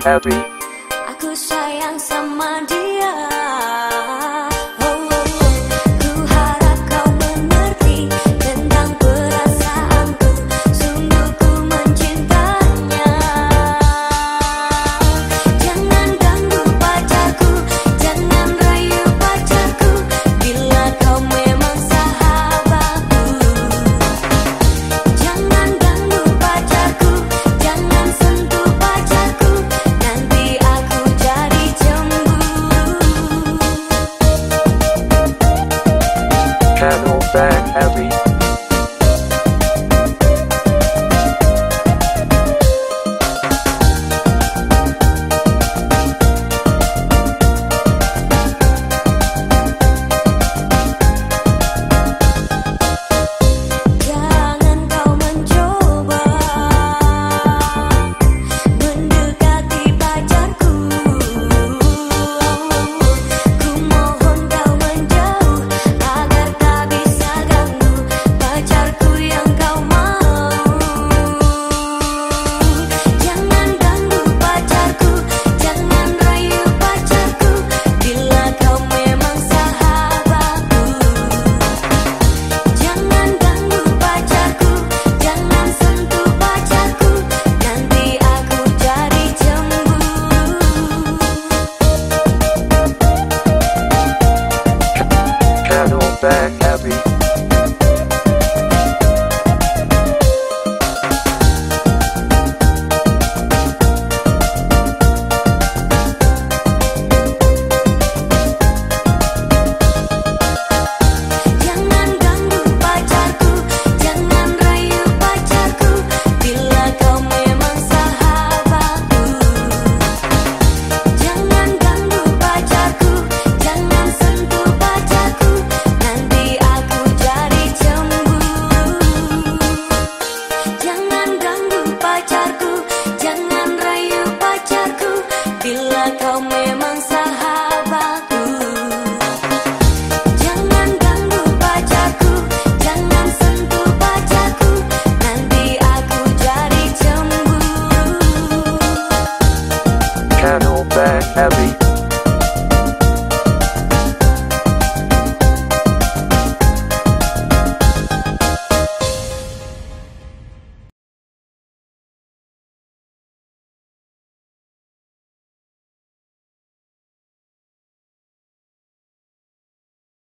happy Aku sayang sama dia back heavy. back happy